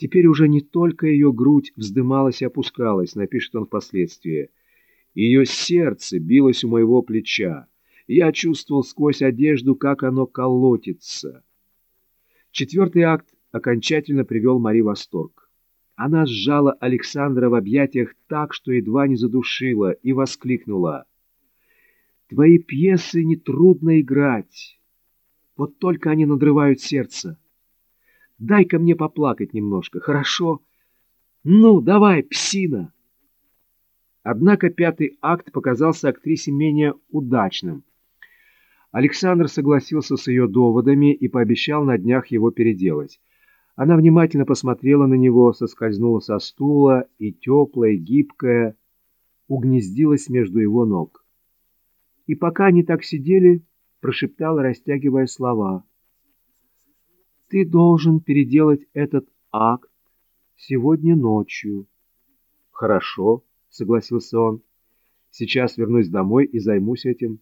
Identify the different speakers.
Speaker 1: Теперь уже не только ее грудь вздымалась и опускалась, напишет он впоследствии. Ее сердце билось у моего плеча. Я чувствовал сквозь одежду, как оно колотится. Четвертый акт окончательно привел Мари в восторг. Она сжала Александра в объятиях так, что едва не задушила, и воскликнула. «Твои пьесы нетрудно играть. Вот только они надрывают сердце. Дай-ка мне поплакать немножко, хорошо? Ну, давай, псина!» Однако пятый акт показался актрисе менее удачным. Александр согласился с ее доводами и пообещал на днях его переделать. Она внимательно посмотрела на него, соскользнула со стула и, теплая, гибкая, угнездилась между его ног. И пока они так сидели, прошептала, растягивая слова. «Ты должен переделать этот акт сегодня ночью». «Хорошо», — согласился он. «Сейчас вернусь домой и займусь этим».